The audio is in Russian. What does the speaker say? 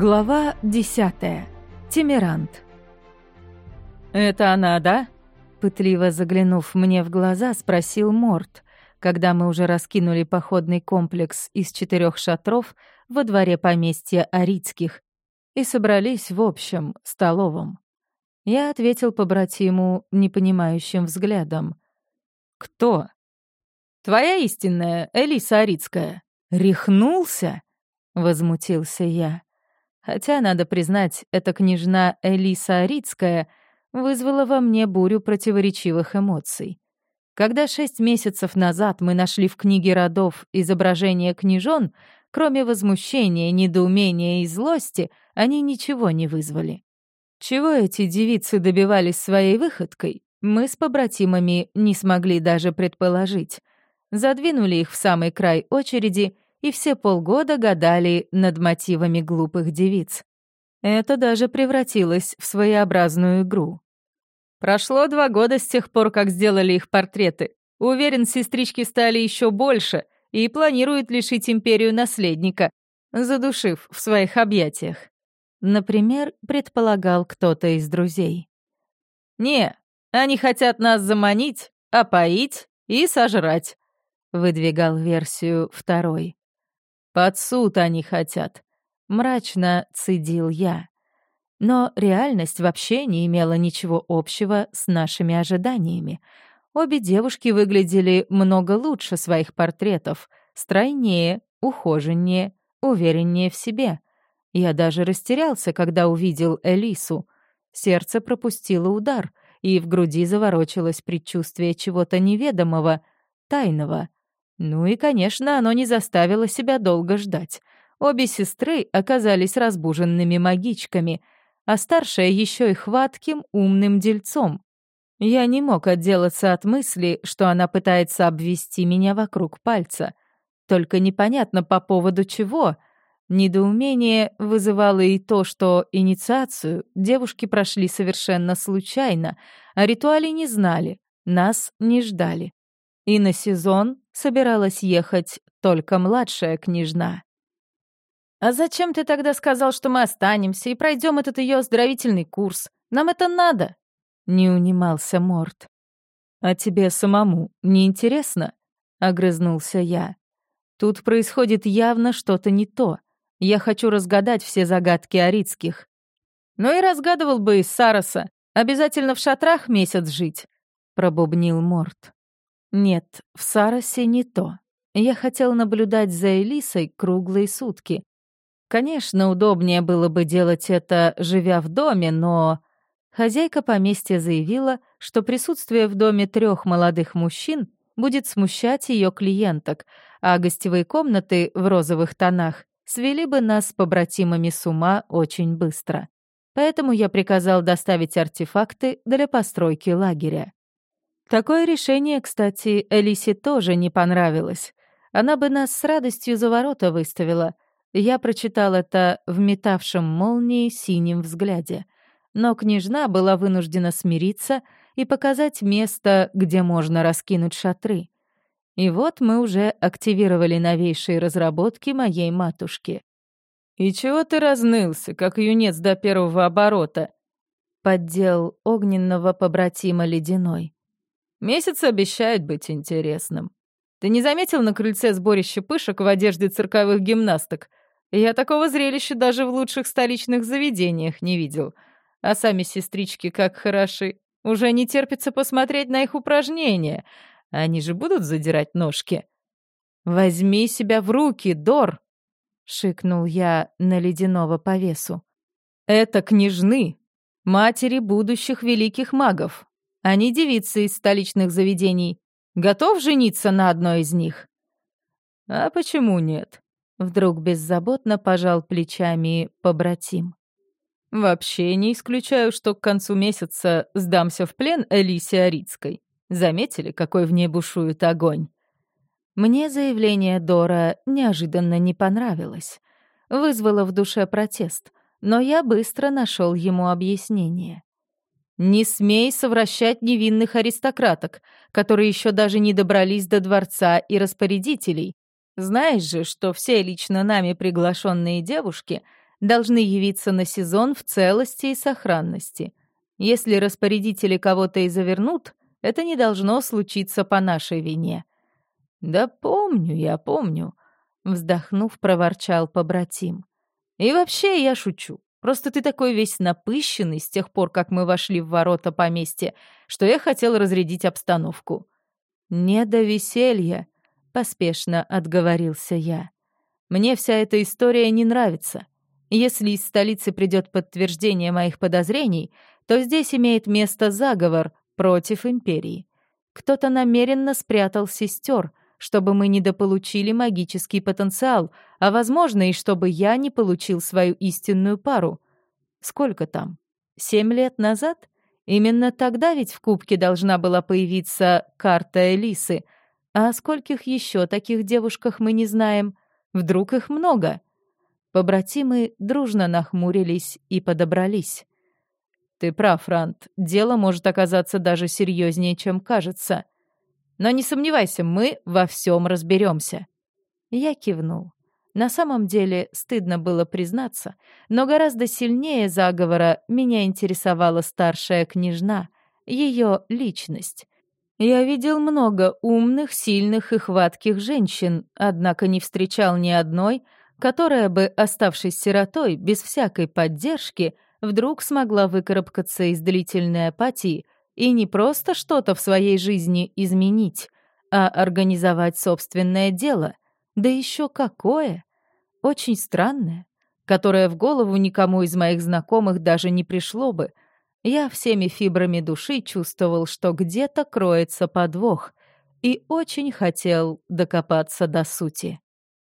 Глава десятая. Тимирант. «Это она, да?» Пытливо заглянув мне в глаза, спросил Морт, когда мы уже раскинули походный комплекс из четырех шатров во дворе поместья Арицких и собрались в общем столовом. Я ответил побратиму непонимающим взглядом. «Кто?» «Твоя истинная, Элиса Арицкая». «Рехнулся?» — возмутился я. Хотя, надо признать, эта княжна Элиса Арицкая вызвала во мне бурю противоречивых эмоций. Когда шесть месяцев назад мы нашли в книге родов изображение княжон, кроме возмущения, недоумения и злости, они ничего не вызвали. Чего эти девицы добивались своей выходкой, мы с побратимами не смогли даже предположить. Задвинули их в самый край очереди — и все полгода гадали над мотивами глупых девиц. Это даже превратилось в своеобразную игру. Прошло два года с тех пор, как сделали их портреты. Уверен, сестрички стали еще больше и планируют лишить империю наследника, задушив в своих объятиях. Например, предполагал кто-то из друзей. «Не, они хотят нас заманить, опоить и сожрать», — выдвигал версию второй. Под суд они хотят. Мрачно цедил я. Но реальность вообще не имела ничего общего с нашими ожиданиями. Обе девушки выглядели много лучше своих портретов, стройнее, ухоженнее, увереннее в себе. Я даже растерялся, когда увидел Элису. Сердце пропустило удар, и в груди заворочилось предчувствие чего-то неведомого, тайного. Ну и, конечно, оно не заставило себя долго ждать. Обе сестры оказались разбуженными магичками, а старшая еще и хватким, умным дельцом. Я не мог отделаться от мысли, что она пытается обвести меня вокруг пальца. Только непонятно по поводу чего. Недоумение вызывало и то, что инициацию девушки прошли совершенно случайно, а ритуале не знали, нас не ждали. И на сезон собиралась ехать только младшая княжна. «А зачем ты тогда сказал, что мы останемся и пройдем этот ее оздоровительный курс? Нам это надо!» — не унимался Морт. «А тебе самому не интересно?» — огрызнулся я. «Тут происходит явно что-то не то. Я хочу разгадать все загадки арицких». «Ну и разгадывал бы из Сароса. Обязательно в шатрах месяц жить», — пробубнил Морт. Нет, в Саросе не то. Я хотел наблюдать за Элисой круглые сутки. Конечно, удобнее было бы делать это, живя в доме, но... Хозяйка поместья заявила, что присутствие в доме трех молодых мужчин будет смущать ее клиенток, а гостевые комнаты в розовых тонах свели бы нас с побратимами с ума очень быстро. Поэтому я приказал доставить артефакты для постройки лагеря. Такое решение, кстати, Элисе тоже не понравилось. Она бы нас с радостью за ворота выставила. Я прочитал это в метавшем молнии синем взгляде. Но княжна была вынуждена смириться и показать место, где можно раскинуть шатры. И вот мы уже активировали новейшие разработки моей матушки. «И чего ты разнылся, как юнец до первого оборота?» Поддел огненного побратима ледяной. Месяц обещает быть интересным. Ты не заметил на крыльце сборище пышек в одежде цирковых гимнасток? Я такого зрелища даже в лучших столичных заведениях не видел. А сами сестрички как хороши. Уже не терпится посмотреть на их упражнения. Они же будут задирать ножки. «Возьми себя в руки, Дор!» — шикнул я на ледяного повесу. «Это княжны, матери будущих великих магов, а не девицы из столичных заведений. Готов жениться на одной из них?» «А почему нет?» Вдруг беззаботно пожал плечами побратим. «Вообще не исключаю, что к концу месяца сдамся в плен Элисе Арицкой. Заметили, какой в ней бушует огонь?» Мне заявление Дора неожиданно не понравилось. Вызвало в душе протест, но я быстро нашел ему объяснение. Не смей совращать невинных аристократок, которые еще даже не добрались до дворца и распорядителей. Знаешь же, что все лично нами приглашенные девушки должны явиться на сезон в целости и сохранности. Если распорядители кого-то и завернут, это не должно случиться по нашей вине». «Да помню, я помню», — вздохнув, проворчал побратим. «И вообще я шучу. Просто ты такой весь напыщенный с тех пор, как мы вошли в ворота поместья, что я хотел разрядить обстановку». «Не до веселья», — поспешно отговорился я. «Мне вся эта история не нравится. Если из столицы придет подтверждение моих подозрений, то здесь имеет место заговор против империи. Кто-то намеренно спрятал сестер, чтобы мы недополучили магический потенциал, а, возможно, и чтобы я не получил свою истинную пару. Сколько там? Семь лет назад? Именно тогда ведь в кубке должна была появиться карта Элисы. А о скольких еще таких девушках мы не знаем? Вдруг их много?» Побратимы дружно нахмурились и подобрались. «Ты прав, Рант. Дело может оказаться даже серьезнее, чем кажется. Но не сомневайся, мы во всем разберемся». Я кивнул. На самом деле, стыдно было признаться, но гораздо сильнее заговора меня интересовала старшая княжна, ее личность. Я видел много умных, сильных и хватких женщин, однако не встречал ни одной — которая бы, оставшись сиротой, без всякой поддержки, вдруг смогла выкарабкаться из длительной апатии и не просто что-то в своей жизни изменить, а организовать собственное дело, да еще какое! Очень странное, которое в голову никому из моих знакомых даже не пришло бы. Я всеми фибрами души чувствовал, что где-то кроется подвох, и очень хотел докопаться до сути.